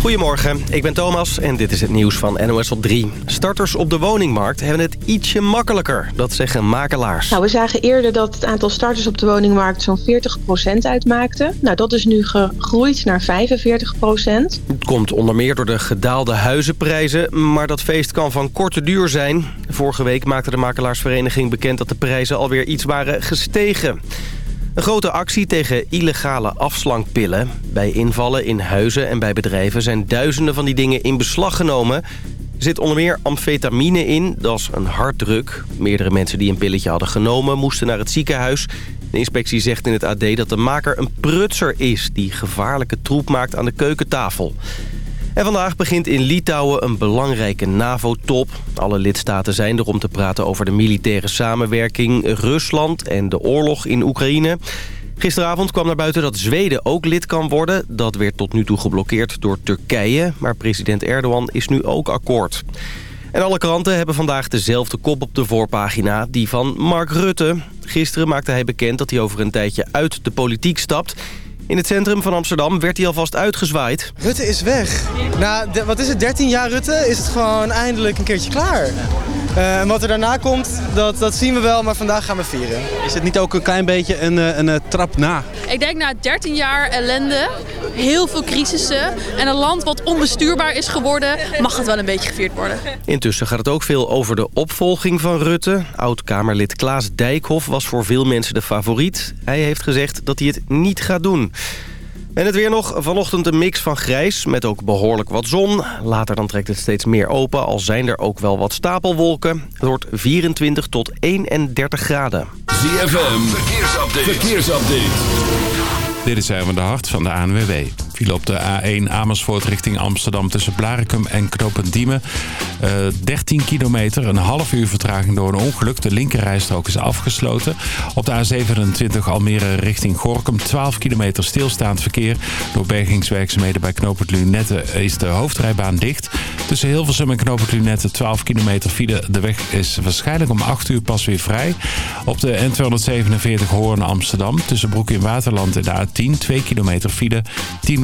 Goedemorgen, ik ben Thomas en dit is het nieuws van NOS op 3. Starters op de woningmarkt hebben het ietsje makkelijker, dat zeggen makelaars. Nou, we zagen eerder dat het aantal starters op de woningmarkt zo'n 40% uitmaakte. Nou, dat is nu gegroeid naar 45%. Het komt onder meer door de gedaalde huizenprijzen, maar dat feest kan van korte duur zijn. Vorige week maakte de makelaarsvereniging bekend dat de prijzen alweer iets waren gestegen. Een grote actie tegen illegale afslankpillen. Bij invallen in huizen en bij bedrijven zijn duizenden van die dingen in beslag genomen. Er zit onder meer amfetamine in, dat is een harddruk. Meerdere mensen die een pilletje hadden genomen moesten naar het ziekenhuis. De inspectie zegt in het AD dat de maker een prutser is... die gevaarlijke troep maakt aan de keukentafel. En vandaag begint in Litouwen een belangrijke NAVO-top. Alle lidstaten zijn er om te praten over de militaire samenwerking... Rusland en de oorlog in Oekraïne. Gisteravond kwam naar buiten dat Zweden ook lid kan worden. Dat werd tot nu toe geblokkeerd door Turkije. Maar president Erdogan is nu ook akkoord. En alle kranten hebben vandaag dezelfde kop op de voorpagina, die van Mark Rutte. Gisteren maakte hij bekend dat hij over een tijdje uit de politiek stapt... In het centrum van Amsterdam werd hij alvast uitgezwaaid. Rutte is weg. Na, wat is het, 13 jaar Rutte, is het gewoon eindelijk een keertje klaar. Uh, en wat er daarna komt, dat, dat zien we wel, maar vandaag gaan we vieren. Is het niet ook een klein beetje een, eh, een, een eh, trap na? Ik denk na 13 jaar ellende, heel veel crisissen en een land wat onbestuurbaar is geworden, mag het wel een beetje gevierd worden. Intussen gaat het ook veel over de opvolging van Rutte. Oud-Kamerlid Klaas Dijkhoff was voor veel mensen de favoriet. Hij heeft gezegd dat hij het niet gaat doen. En het weer nog. Vanochtend een mix van grijs met ook behoorlijk wat zon. Later dan trekt het steeds meer open, al zijn er ook wel wat stapelwolken. Het wordt 24 tot 31 graden. ZFM, verkeersupdate. verkeersupdate. Dit is even de hart van de ANWB. Op de A1 Amersfoort richting Amsterdam tussen Blarikum en Knopendiemen. Uh, 13 kilometer, een half uur vertraging door een ongeluk. De linkerrijstrook is afgesloten. Op de A27 Almere richting Gorkum 12 kilometer stilstaand verkeer. Door bergingswerkzaamheden bij Knopend Lunette is de hoofdrijbaan dicht. Tussen Hilversum en Knopend Lunette 12 kilometer file. De weg is waarschijnlijk om 8 uur pas weer vrij. Op de N247 Hoorn Amsterdam tussen Broek in Waterland en de A10 2 kilometer file 10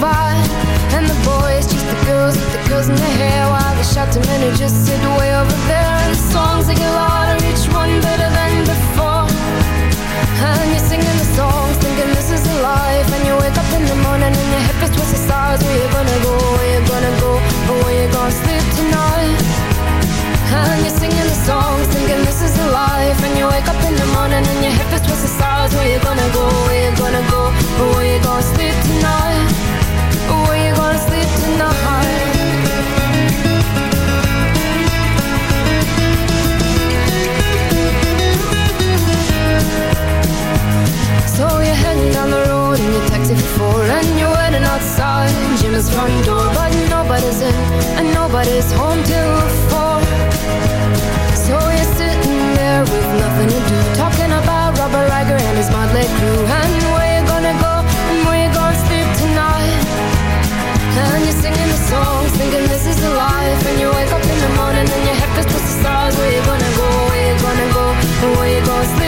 And the boys chase the girls with the girls in their hair. While the shouting men who just sit and nobody's home till four So you're sitting there with nothing to do. Talking about Robert Riger and his motley crew. And where you gonna go? And where you gonna sleep tonight. And you're singing the songs, thinking this is the life. And you wake up in the morning and your head feels the stars. Where you gonna go, where you gonna go, and where you gonna sleep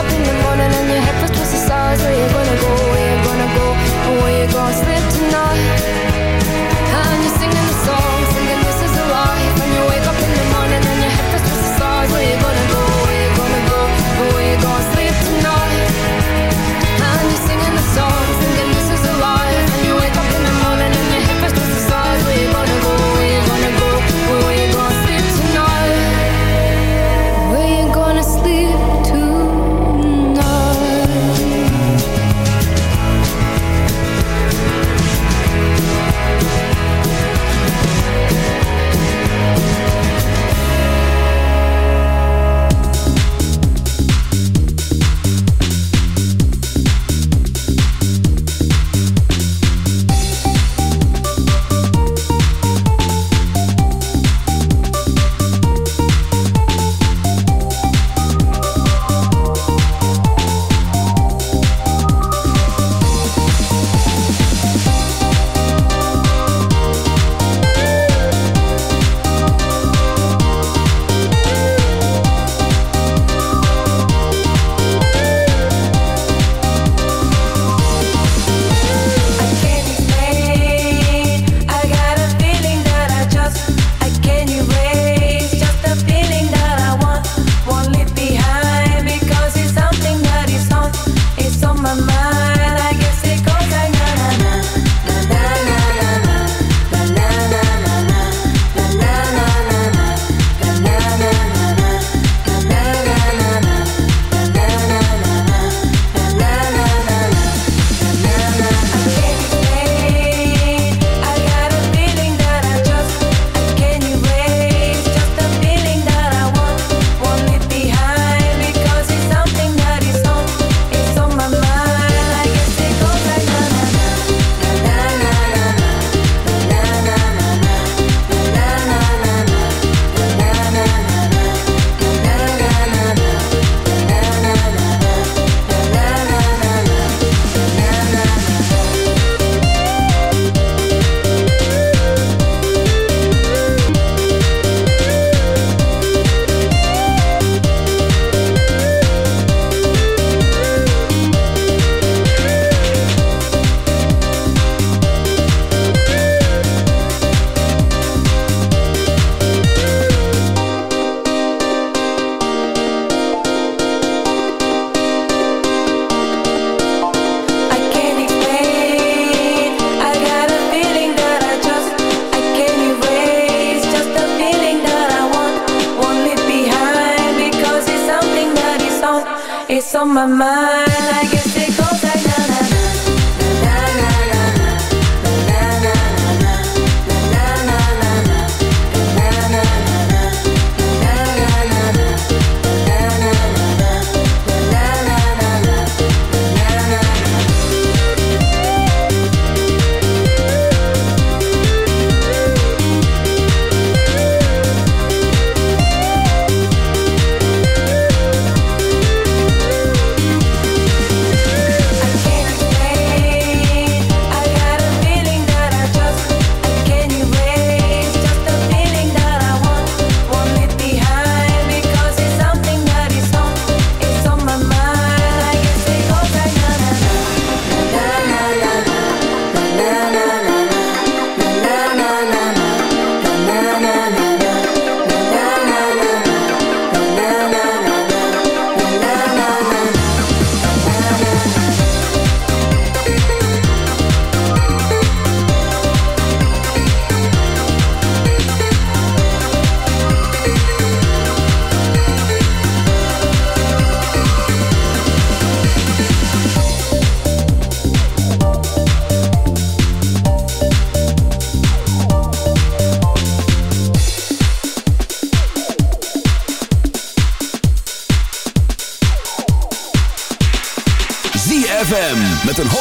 up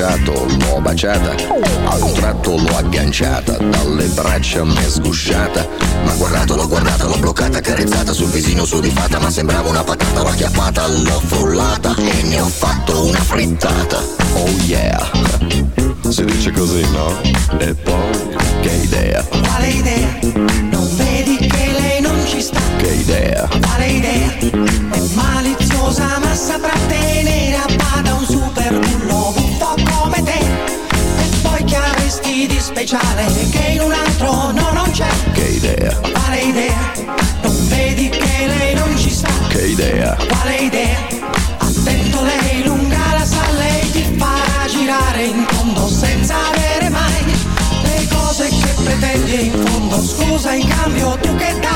Baciato, l'ho baciata. A un tratto l'ho agganciata, dalle braccia m'è sgusciata. Ma guardato, l'ho guardata, l'ho bloccata, carezzata sul visino sudifata, ma sembrava una patata, l'ho acchiappata, l'ho frullata e ne ho fatto una frittata. Oh yeah, si dice così, no? E poi, che idea, quale idea? Non vedi che lei non ci sta? che idea, Quale idea? È maliziosa ma saprà tenere a speciale che in un altro no non c'è che idea, Quale idea? Non vedi che lei non ci sta? che idea, Quale idea? Attento lei lunga la sa lei ti farà girare in fondo senza avere mai le cose che pretendi in fondo scusa in cambio tu che dai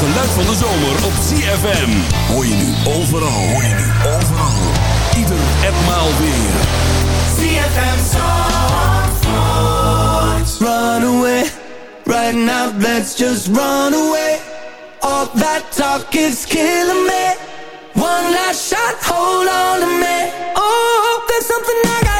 geluid van de zomer op CFM. Hoor je nu overal, hoor je nu overal. Ieder en maal weer. ZFM Zandvoort. Run away, right now let's just run away. All that talk is killing me. One last shot, hold on to me. Oh, there's something I got.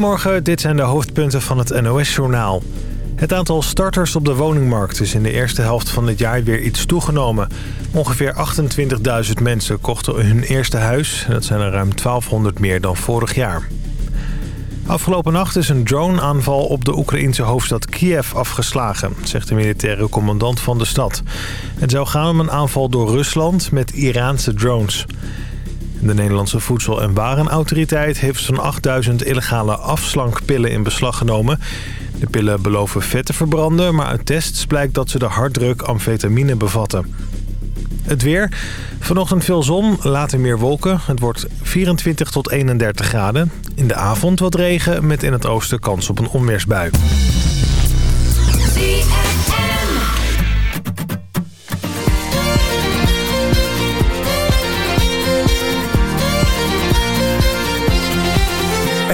Goedemorgen, dit zijn de hoofdpunten van het NOS-journaal. Het aantal starters op de woningmarkt is in de eerste helft van het jaar weer iets toegenomen. Ongeveer 28.000 mensen kochten hun eerste huis. Dat zijn er ruim 1200 meer dan vorig jaar. Afgelopen nacht is een droneaanval op de Oekraïense hoofdstad Kiev afgeslagen, zegt de militaire commandant van de stad. Het zou gaan om een aanval door Rusland met Iraanse drones. De Nederlandse Voedsel- en Warenautoriteit heeft zo'n 8000 illegale afslankpillen in beslag genomen. De pillen beloven vet te verbranden, maar uit tests blijkt dat ze de harddruk amfetamine bevatten. Het weer. Vanochtend veel zon, later meer wolken. Het wordt 24 tot 31 graden. In de avond wat regen, met in het oosten kans op een onweersbui.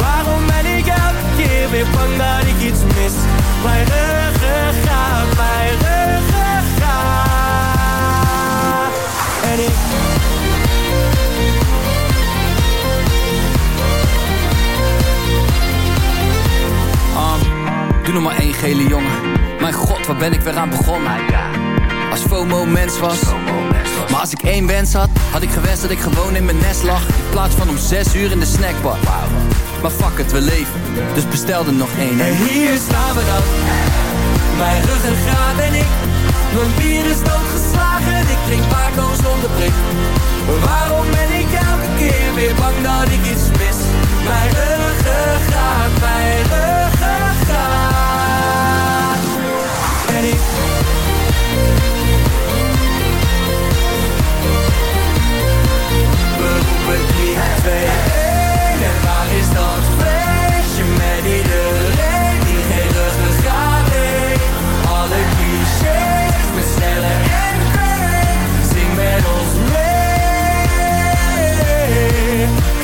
Waarom ben ik elke keer weer bang dat ik iets mis Mijn ruggengraat, mijn ruggengraat En ik Um, doe nog maar één gele jongen. Mijn god, waar ben ik weer aan begonnen? Als FOMO mens was. Maar als ik één wens had, had ik gewenst dat ik gewoon in mijn nest lag. In plaats van om zes uur in de snackbar. Maar fuck het, we leven. Dus bestel er nog één. En hier staan we dan.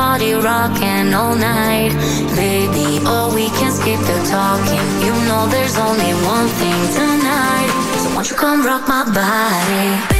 Body rocking all night, baby. Or we can skip the talking. You know there's only one thing tonight, so won't you come rock my body,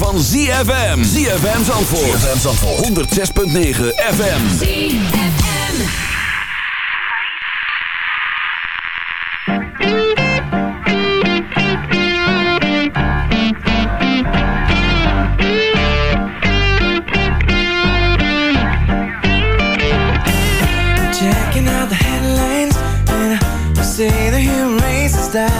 van ZFM. ZFM Zandvoort. ZFM Zandvoort. 106.9 FM. ZFM. Checking out the headlines and I say the human race is dying.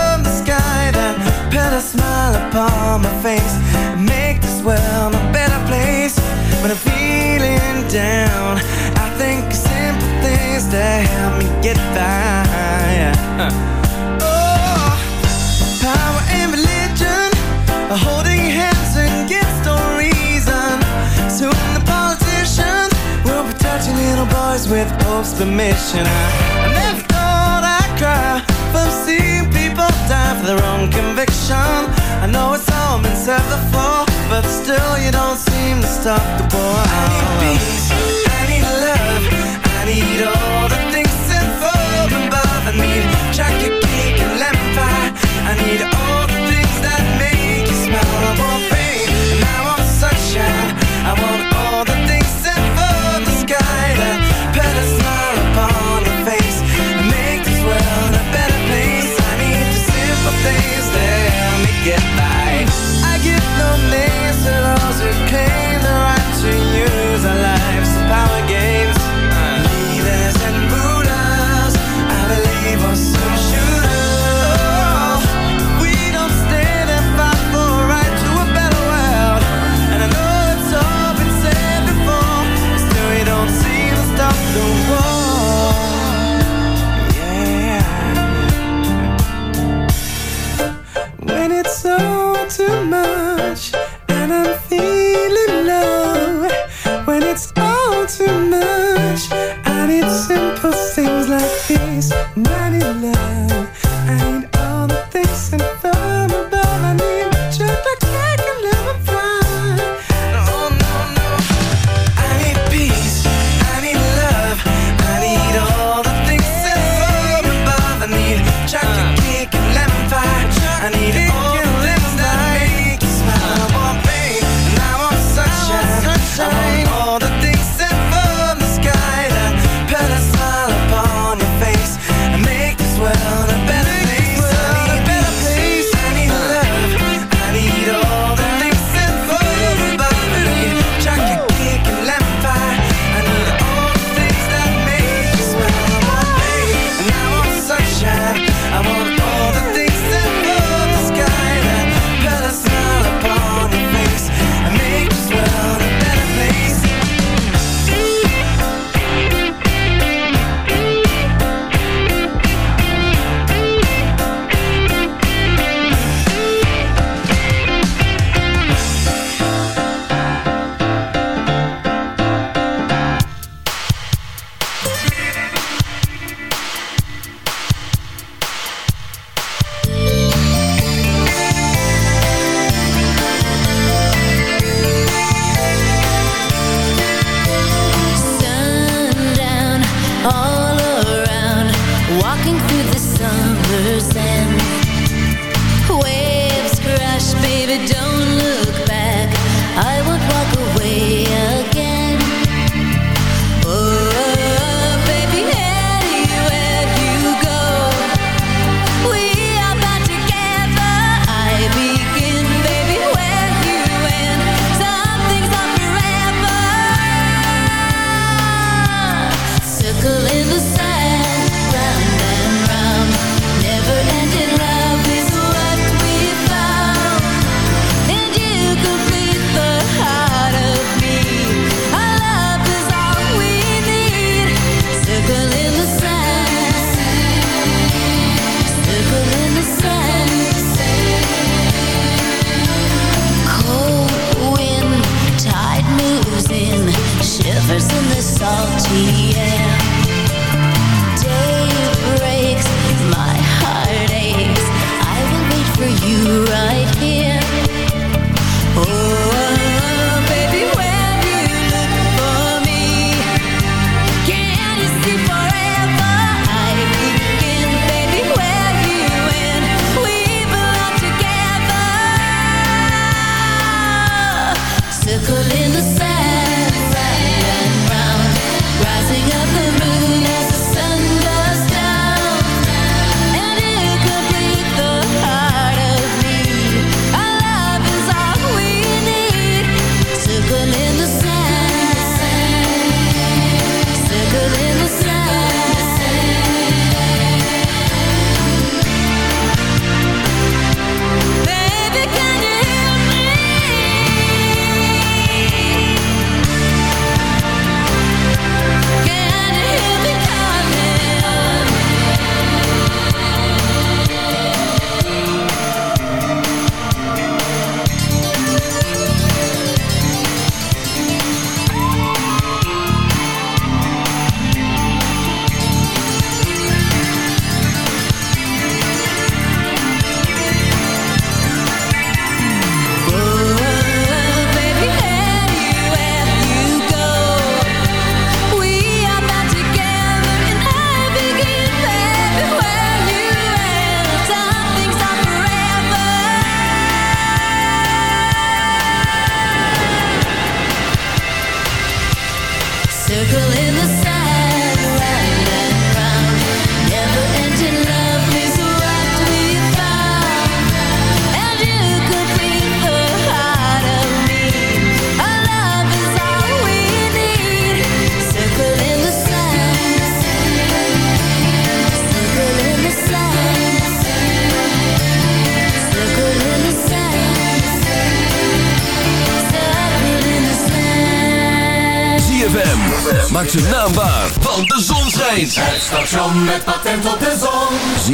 sky that put a smile upon my face and make this world a better place. When I'm feeling down, I think of simple things that help me get by. Oh, power and religion are holding hands against no reason. Soon the politicians will be touching little boys with Pope's permission. I, I never from seeing people die for their own conviction. I know it's all been said before, but still you don't seem to stop the war. I need peace, I need love, I need all the things sent from above. I need chocolate cake and lemon pie. I need all the things that make you smile. I want fame and I want sunshine.